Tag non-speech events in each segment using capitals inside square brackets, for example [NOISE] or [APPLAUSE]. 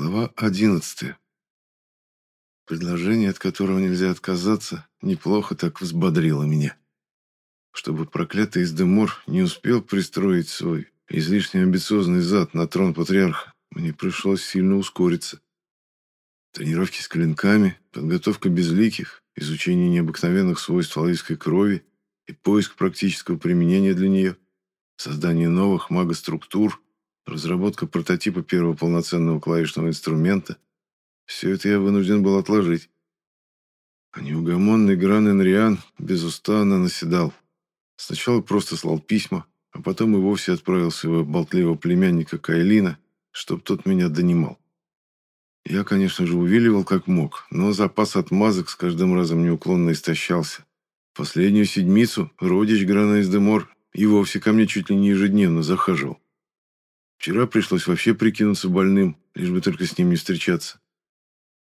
Глава одиннадцатая. Предложение, от которого нельзя отказаться, неплохо так взбодрило меня. Чтобы проклятый Издемор не успел пристроить свой излишне амбициозный зад на трон патриарха, мне пришлось сильно ускориться. Тренировки с клинками, подготовка безликих, изучение необыкновенных свойств лавийской крови и поиск практического применения для нее, создание новых магоструктур, разработка прототипа первого полноценного клавишного инструмента – все это я вынужден был отложить. А неугомонный Гран Энриан безустанно наседал. Сначала просто слал письма, а потом и вовсе отправил своего болтливого племянника Кайлина, чтоб тот меня донимал. Я, конечно же, увиливал как мог, но запас отмазок с каждым разом неуклонно истощался. Последнюю седмицу родич Грана из Демор и вовсе ко мне чуть ли не ежедневно захаживал. Вчера пришлось вообще прикинуться больным, лишь бы только с ним не встречаться.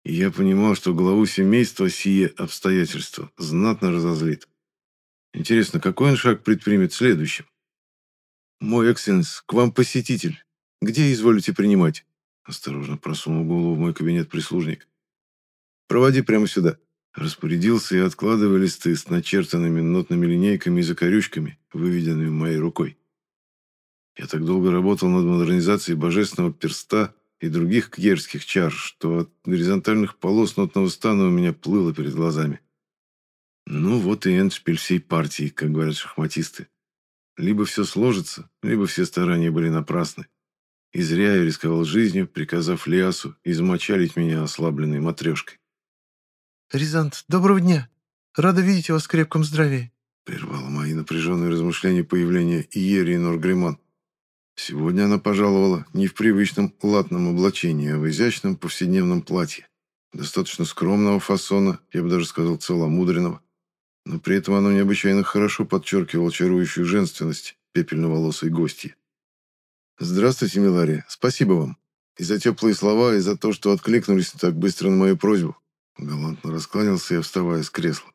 И я понимал, что главу семейства сие обстоятельства знатно разозлит. Интересно, какой он шаг предпримет следующим? «Мой экселленс, к вам посетитель. Где изволите принимать?» Осторожно просунул голову в мой кабинет прислужник. «Проводи прямо сюда». Распорядился и откладывая листы с начертанными нотными линейками и закорючками, выведенными моей рукой. Я так долго работал над модернизацией божественного перста и других кьерских чар, что от горизонтальных полос нотного стана у меня плыло перед глазами. Ну вот и эндшпиль всей партии, как говорят шахматисты. Либо все сложится, либо все старания были напрасны. И зря я рисковал жизнью, приказав Лиасу измочалить меня ослабленной матрешкой. «Рязант, доброго дня! Рада видеть вас в крепком здравии!» Прервало мои напряженные размышления появления Иерии Норгриман. Сегодня она пожаловала не в привычном латном облачении, а в изящном повседневном платье. Достаточно скромного фасона, я бы даже сказал целомудренного. Но при этом оно необычайно хорошо подчеркивало чарующую женственность пепельноволосой гости. «Здравствуйте, Милария. Спасибо вам. И за теплые слова, и за то, что откликнулись так быстро на мою просьбу». Галантно раскланялся я, вставая с кресла.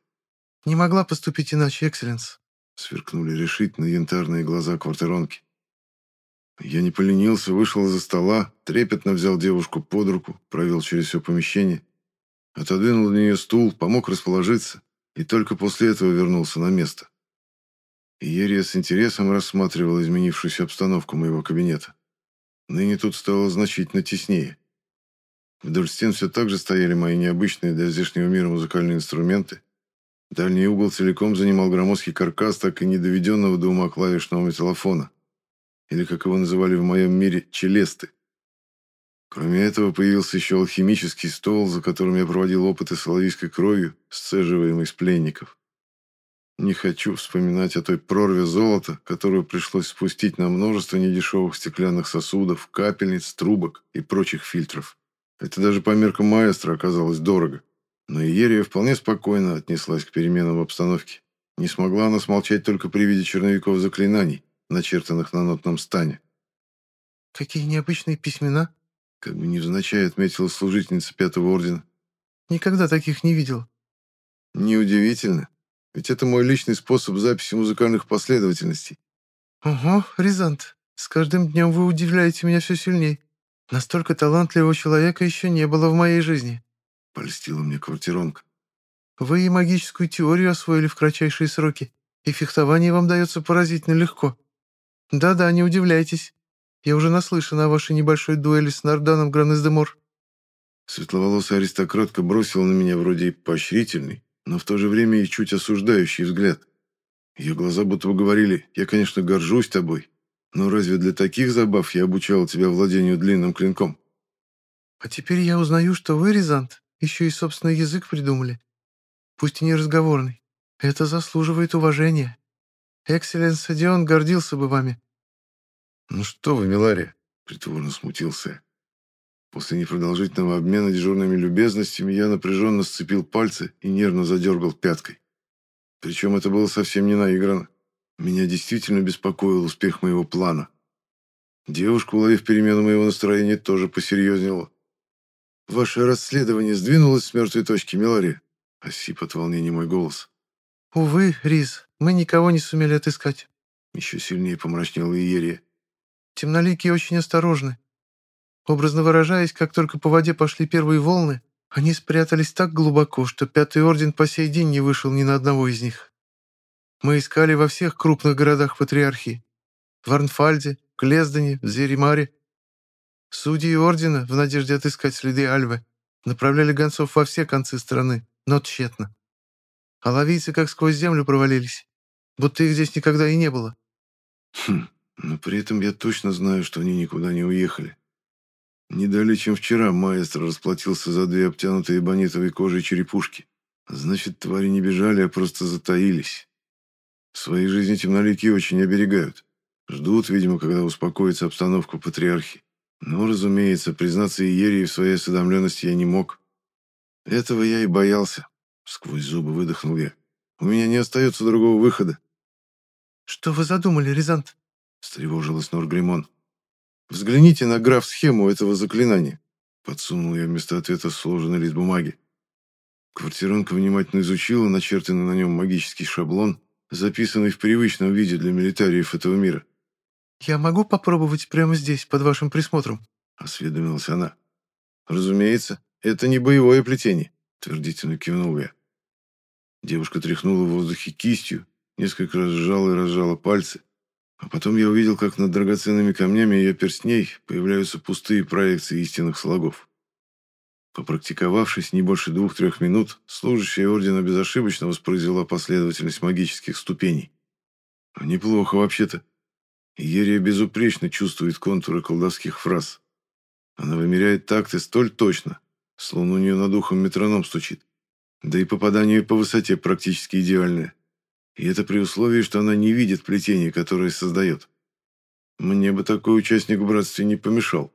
«Не могла поступить иначе, Экселленс», — сверкнули решительно янтарные глаза квартиронки. Я не поленился, вышел из-за стола, трепетно взял девушку под руку, провел через все помещение, отодвинул для нее стул, помог расположиться и только после этого вернулся на место. Иерия с интересом рассматривала изменившуюся обстановку моего кабинета. Ныне тут стало значительно теснее. Вдоль стен все так же стояли мои необычные для здешнего мира музыкальные инструменты. Дальний угол целиком занимал громоздкий каркас так и недоведенного до ума клавишного металлофона или, как его называли в моем мире, челесты. Кроме этого, появился еще алхимический стол, за которым я проводил опыты с оловийской кровью, сцеживаемой из пленников. Не хочу вспоминать о той прорве золота, которую пришлось спустить на множество недешевых стеклянных сосудов, капельниц, трубок и прочих фильтров. Это даже по меркам маэстро оказалось дорого. Но Иерия вполне спокойно отнеслась к переменам в обстановке. Не смогла она смолчать только при виде черновиков заклинаний, начертанных на нотном стане. «Какие необычные письмена!» Как бы невзначай отметила служительница Пятого Ордена. «Никогда таких не видел». «Неудивительно, ведь это мой личный способ записи музыкальных последовательностей». «Ого, Рязант, с каждым днем вы удивляете меня все сильнее. Настолько талантливого человека еще не было в моей жизни». Польстила мне квартиронка. «Вы и магическую теорию освоили в кратчайшие сроки, и фехтование вам дается поразительно легко. Да-да, не удивляйтесь. Я уже наслышана о вашей небольшой дуэли с Нарданом Гранездемор. Светловолосая аристократка бросила на меня вроде и поощрительный, но в то же время и чуть осуждающий взгляд. Ее глаза будто бы говорили, я, конечно, горжусь тобой, но разве для таких забав я обучал тебя владению длинным клинком? А теперь я узнаю, что вы, Рязант, еще и собственный язык придумали. Пусть и не разговорный. Это заслуживает уважения. Экселленс Дион гордился бы вами». «Ну что вы, Милария?» — притворно смутился После непродолжительного обмена дежурными любезностями я напряженно сцепил пальцы и нервно задергал пяткой. Причем это было совсем не наиграно. Меня действительно беспокоил успех моего плана. Девушка, уловив перемену моего настроения, тоже посерьезнела. «Ваше расследование сдвинулось с мертвой точки, Милария?» — осип от волнения мой голос. «Увы, Риз, мы никого не сумели отыскать». Еще сильнее помрачнела Иерия. «Темноликие очень осторожны. Образно выражаясь, как только по воде пошли первые волны, они спрятались так глубоко, что Пятый Орден по сей день не вышел ни на одного из них. Мы искали во всех крупных городах Патриархии. В Арнфальде, Клездане, Зеримаре. Судьи Ордена, в надежде отыскать следы Альвы, направляли гонцов во все концы страны, но тщетно. А ловийцы как сквозь землю провалились, будто их здесь никогда и не было. Хм, но при этом я точно знаю, что они никуда не уехали. Не далее, чем вчера, маэстро расплатился за две обтянутые бонитовой кожей черепушки. Значит, твари не бежали, а просто затаились. В своей жизни темноликие очень оберегают. Ждут, видимо, когда успокоится обстановка патриархи. Но, разумеется, признаться Иерии в своей осведомленности я не мог. Этого я и боялся. Сквозь зубы выдохнул я. У меня не остается другого выхода. «Что вы задумали, Рязант?» — встревожилась Норгримон. «Взгляните на граф-схему этого заклинания», — подсунул я вместо ответа сложенный лист бумаги. Квартиранка внимательно изучила начертанный на нем магический шаблон, записанный в привычном виде для милитариев этого мира. «Я могу попробовать прямо здесь, под вашим присмотром?» — осведомилась она. «Разумеется, это не боевое плетение», — твердительно кивнул я. Девушка тряхнула в воздухе кистью, несколько раз сжала и разжала пальцы, а потом я увидел, как над драгоценными камнями ее перстней появляются пустые проекции истинных слогов. Попрактиковавшись не больше двух-трех минут, служащая ордена безошибочно воспроизвела последовательность магических ступеней. А неплохо вообще-то. Ерия безупречно чувствует контуры колдовских фраз. Она вымеряет такты столь точно, словно у нее над ухом метроном стучит. Да и попадание по высоте практически идеальное. И это при условии, что она не видит плетение, которое создает. Мне бы такой участник в братстве не помешал.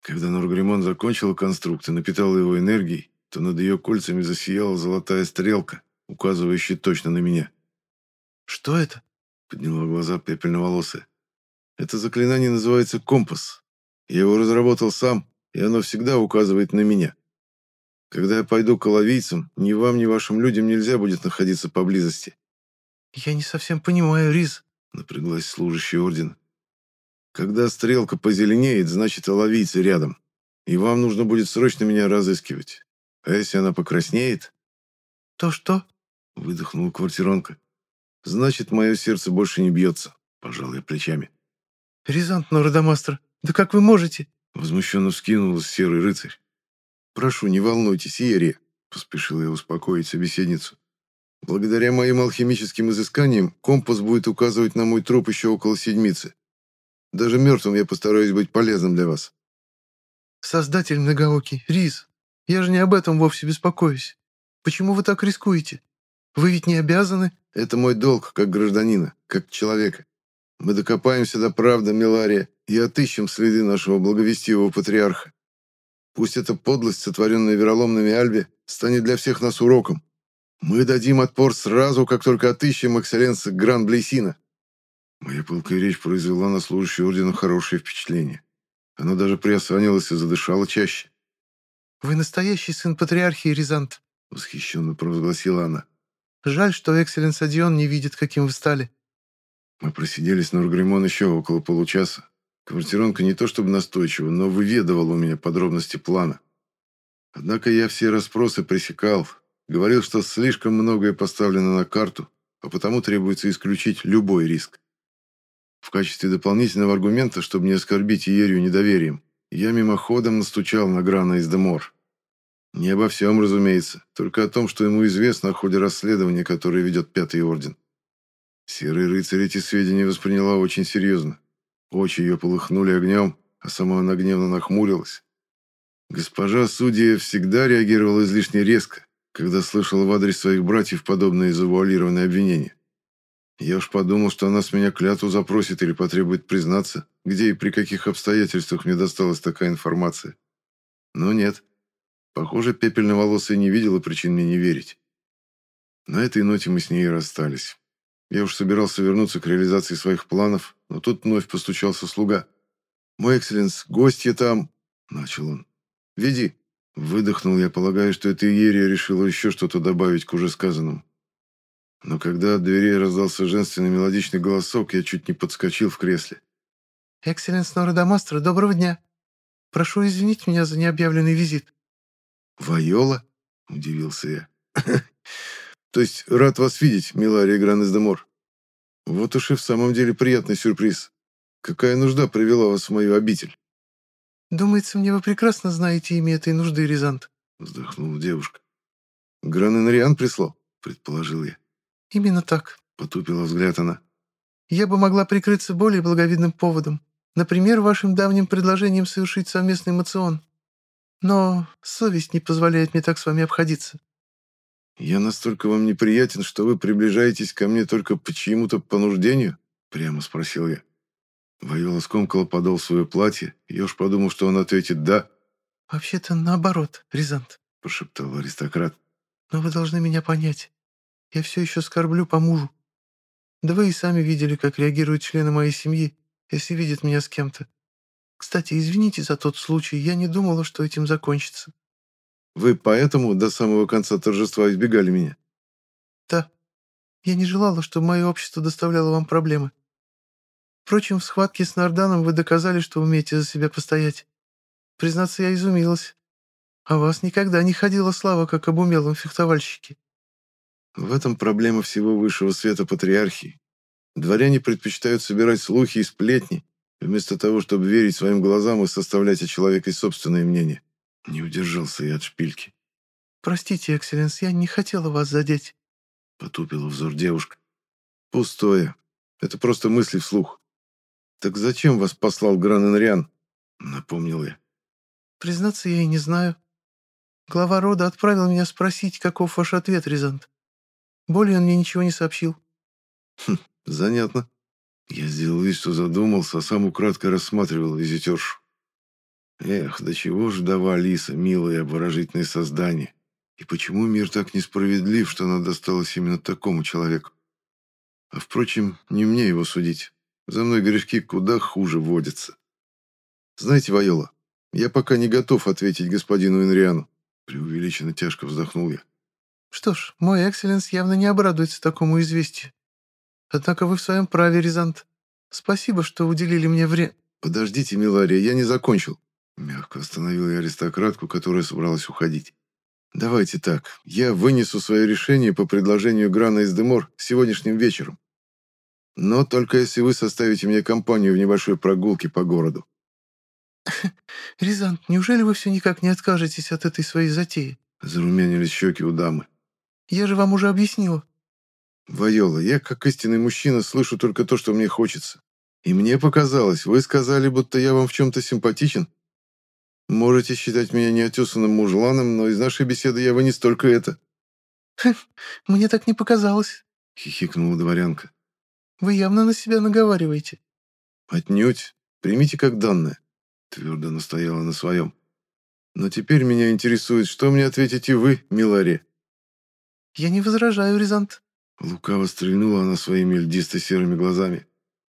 Когда Норгримон закончила конструкт и напитала его энергией, то над ее кольцами засияла золотая стрелка, указывающая точно на меня. «Что это?» — подняла глаза пепельноволосая. «Это заклинание называется компас. Я его разработал сам, и оно всегда указывает на меня. Когда я пойду к оловийцам, ни вам, ни вашим людям нельзя будет находиться поблизости. «Я не совсем понимаю, Риз», — напряглась служащий ордена. «Когда стрелка позеленеет, значит, оловийцы рядом, и вам нужно будет срочно меня разыскивать. А если она покраснеет...» «То что?» — выдохнула квартиронка. «Значит, мое сердце больше не бьется», — пожал я плечами. «Рязант Нородомастер, да как вы можете?» Возмущенно вскинулась серый рыцарь. «Прошу, не волнуйтесь, Иерия», — поспешил я успокоить собеседницу. «Благодаря моим алхимическим изысканиям компас будет указывать на мой труп еще около седмицы. Даже мертвым я постараюсь быть полезным для вас». «Создатель многоокий, Риз, я же не об этом вовсе беспокоюсь. Почему вы так рискуете? Вы ведь не обязаны...» «Это мой долг, как гражданина, как человека. Мы докопаемся до правды, Милария, и отыщем следы нашего благовестивого патриарха. Пусть эта подлость, сотворенная вероломными Альбе, станет для всех нас уроком. Мы дадим отпор сразу, как только отыщем экселленса Гран-Блейсина». Моя пылкая речь произвела на служащую ордена хорошее впечатление. Она даже приосанилась и задышала чаще. «Вы настоящий сын патриархии, Рязант», — восхищенно провозгласила она. «Жаль, что экселленс Адион не видит, каким вы стали». Мы просидели с Нургримон еще около получаса, Квартиронка не то чтобы настойчиво, но выведывала у меня подробности плана. Однако я все расспросы пресекал, говорил, что слишком многое поставлено на карту, а потому требуется исключить любой риск. В качестве дополнительного аргумента, чтобы не оскорбить Иерию недоверием, я мимоходом настучал на Грана из Демор. Не обо всем, разумеется, только о том, что ему известно о ходе расследования, которое ведет Пятый Орден. Серый рыцарь эти сведения восприняла очень серьезно. Очи ее полыхнули огнем, а сама она гневно нахмурилась. Госпожа судья всегда реагировала излишне резко, когда слышала в адрес своих братьев подобные завуалированные обвинения. Я уж подумал, что она с меня клятву запросит или потребует признаться, где и при каких обстоятельствах мне досталась такая информация. Но нет. Похоже, пепельноволосая не видела причин мне не верить. На этой ноте мы с ней расстались. Я уж собирался вернуться к реализации своих планов, но тут вновь постучался слуга. «Мой экселленс, гостья там!» — начал он. «Веди!» — выдохнул я, полагая, что эта Иерия решила еще что-то добавить к уже сказанному. Но когда от дверей раздался женственный мелодичный голосок, я чуть не подскочил в кресле. «Экселленс Нора Дамастро, доброго дня!» Прошу извинить меня за необъявленный визит». «Вайола?» — удивился я. «То есть рад вас видеть, Милария Гранес-де-Мор. Вот уж и в самом деле приятный сюрприз. Какая нужда привела вас в мою обитель?» «Думается, мне вы прекрасно знаете имя этой нужды, Рязант», — вздохнула девушка. «Граненриан прислал?» — предположил я. «Именно так», — потупила взгляд она. «Я бы могла прикрыться более благовидным поводом. Например, вашим давним предложением совершить совместный мацион. Но совесть не позволяет мне так с вами обходиться». «Я настолько вам неприятен, что вы приближаетесь ко мне только по чьему-то понуждению?» — прямо спросил я. Вайола скомкала подол свое платье, я уж подумал, что он ответит «да». «Вообще-то наоборот, Рязант», — прошептал аристократ. «Но вы должны меня понять. Я все еще скорблю по мужу. Да вы и сами видели, как реагируют члены моей семьи, если видят меня с кем-то. Кстати, извините за тот случай, я не думала, что этим закончится». «Вы поэтому до самого конца торжества избегали меня?» «Да. Я не желала, чтобы мое общество доставляло вам проблемы. Впрочем, в схватке с Нарданом вы доказали, что умеете за себя постоять. Признаться, я изумилась. А вас никогда не ходила слава, как об умелом фехтовальщике. В этом проблема всего высшего света патриархии. Дворяне предпочитают собирать слухи и сплетни, вместо того, чтобы верить своим глазам и составлять о человеке собственное мнение. Не удержался я от шпильки. «Простите, экселленс, я не хотела вас задеть», — потупила взор девушка. «Пустое. Это просто мысли вслух. «Так зачем вас послал Граненриан?» — напомнил я. «Признаться, я и не знаю. Глава рода отправил меня спросить, каков ваш ответ, Рязант. Более он мне ничего не сообщил». «Хм, занятно». Я сделал вид, что задумался, а сам украдкой рассматривал визитершу. Эх, до чего ж дава Алиса, милое и обворожительное создание. И почему мир так несправедлив, что она досталась именно такому человеку? А впрочем, не мне его судить. За мной грешки куда хуже водятся. Знаете, Вайола, я пока не готов ответить господину Инриану. Преувеличенно тяжко вздохнул я. Что ж, мой экселленс явно не обрадуется такому известию. Однако вы в своем праве, Рязант. Спасибо, что уделили мне время. Подождите, Милария, я не закончил. Мягко остановил я аристократку, которая собралась уходить. Давайте так, я вынесу свое решение по предложению Грана из Демор сегодняшним вечером. Но только если вы составите мне компанию в небольшой прогулке по городу. [LAUGHS] «Рязант, неужели вы все никак не откажетесь от этой своей затеи?» Зарумянились щеки у дамы. «Я же вам уже объяснила». «Вайола, я, как истинный мужчина, слышу только то, что мне хочется. И мне показалось, вы сказали, будто я вам в чем-то симпатичен. Можете считать меня неотесанным мужланом, но из нашей беседы я вынес только это». [LAUGHS] «Мне так не показалось», — хихикнула дворянка. Вы явно на себя наговариваете». «Отнюдь. Примите как данное», — твердо настояла на своем. «Но теперь меня интересует, что мне ответите вы, Миларе?» «Я не возражаю, Рязант». Лукаво стрельнула она своими льдисто-серыми глазами.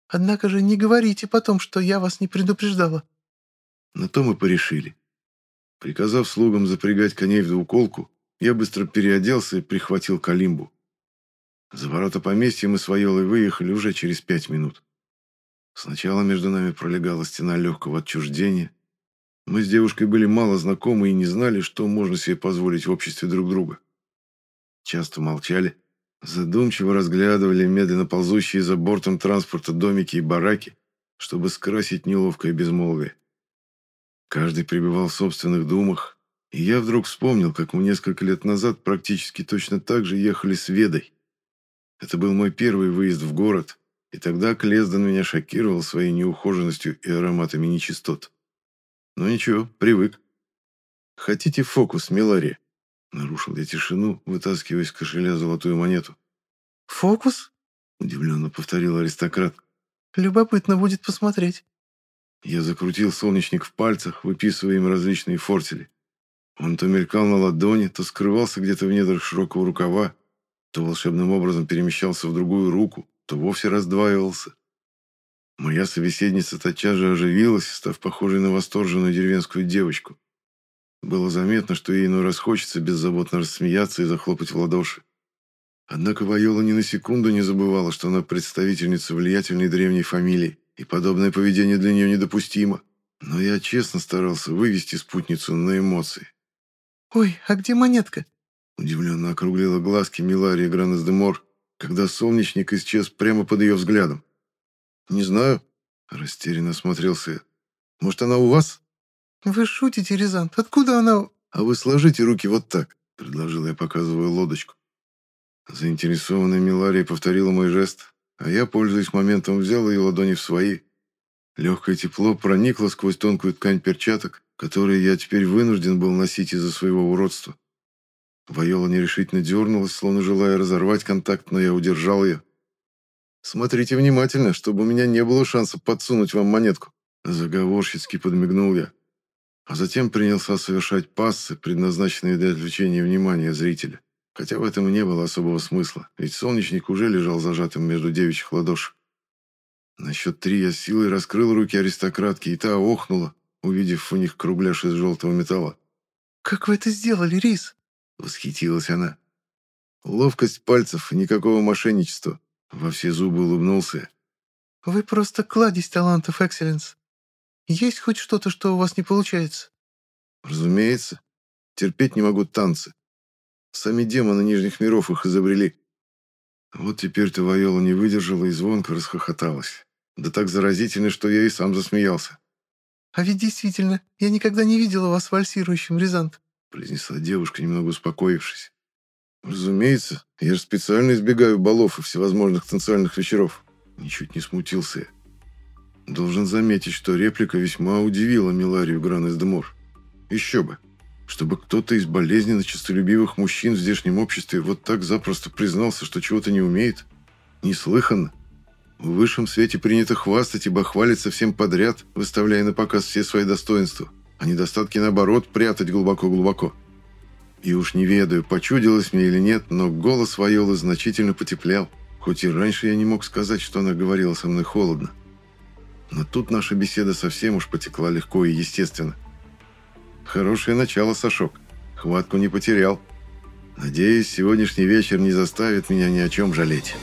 «Однако же не говорите потом, что я вас не предупреждала». На то мы порешили. Приказав слугам запрягать коней в двуколку, я быстро переоделся и прихватил калимбу. За ворота поместья мы с Вайолой выехали уже через пять минут. Сначала между нами пролегала стена легкого отчуждения. Мы с девушкой были мало знакомы и не знали, что можно себе позволить в обществе друг друга. Часто молчали, задумчиво разглядывали медленно ползущие за бортом транспорта домики и бараки, чтобы скрасить неловкое безмолвие. Каждый пребывал в собственных думах, и я вдруг вспомнил, как мы несколько лет назад практически точно так же ехали с Ведой. Это был мой первый выезд в город, и тогда Клезден меня шокировал своей неухоженностью и ароматами нечистот. Но ничего, привык. «Хотите фокус, Милари?» Нарушил я тишину, вытаскивая из кошеля золотую монету. «Фокус?» Удивленно повторил аристократ. «Любопытно будет посмотреть». Я закрутил солнечник в пальцах, выписывая им различные фортели. Он то мелькал на ладони, то скрывался где-то в недрах широкого рукава, то волшебным образом перемещался в другую руку, то вовсе раздваивался. Моя собеседница тотчас же оживилась, став похожей на восторженную деревенскую девочку. Было заметно, что ей иной раз хочется беззаботно рассмеяться и захлопать в ладоши. Однако Вайола ни на секунду не забывала, что она представительница влиятельной древней фамилии, и подобное поведение для нее недопустимо. Но я честно старался вывести спутницу на эмоции. «Ой, а где монетка?» Удивленно округлила глазки Милария Гранес-де-Мор, когда солнечник исчез прямо под ее взглядом. «Не знаю», — растерянно смотрелся я. «Может, она у вас?» «Вы шутите, Рязант? Откуда она...» «А вы сложите руки вот так», — предложил я, показывая лодочку. Заинтересованная Милария повторила мой жест, а я, пользуясь моментом, взял ее ладони в свои. Легкое тепло проникло сквозь тонкую ткань перчаток, которые я теперь вынужден был носить из-за своего уродства. Вайола нерешительно дернулась, словно желая разорвать контакт, но я удержал ее. «Смотрите внимательно, чтобы у меня не было шанса подсунуть вам монетку», заговорщицки подмигнул я. А затем принялся совершать пассы, предназначенные для отвлечения внимания зрителя. Хотя в этом и не было особого смысла, ведь солнечник уже лежал зажатым между девичьих ладошек. На счет три я силой раскрыл руки аристократки, и та охнула, увидев у них кругляш из желтого металла. «Как вы это сделали, Рис?» Восхитилась она. Ловкость пальцев и никакого мошенничества. Во все зубы улыбнулся. Вы просто кладезь талантов, Экселленс. Есть хоть что-то, что у вас не получается? Разумеется. Терпеть не могу танцы. Сами демоны Нижних миров их изобрели. Вот теперь-то Вайола не выдержала и звонко расхохоталась. Да так заразительно, что я и сам засмеялся. «А ведь действительно, я никогда не видела вас вальсирующим, Рязант произнесла девушка, немного успокоившись. «Разумеется, я же специально избегаю балов и всевозможных танцевальных вечеров». Ничуть не смутился я. Должен заметить, что реплика весьма удивила Миларию Гранес-де-Мор. Еще бы, чтобы кто-то из болезненно честолюбивых мужчин в здешнем обществе вот так запросто признался, что чего-то не умеет. Неслыханно. В высшем свете принято хвастать и бахвалиться всем подряд, выставляя на показ все свои достоинства а недостатки, наоборот, прятать глубоко-глубоко. И уж не ведаю, почудилось мне или нет, но голос Вайолы значительно потеплел, хоть и раньше я не мог сказать, что она говорила со мной холодно. Но тут наша беседа совсем уж потекла легко и естественно. Хорошее начало, Сашок. Хватку не потерял. Надеюсь, сегодняшний вечер не заставит меня ни о чем жалеть».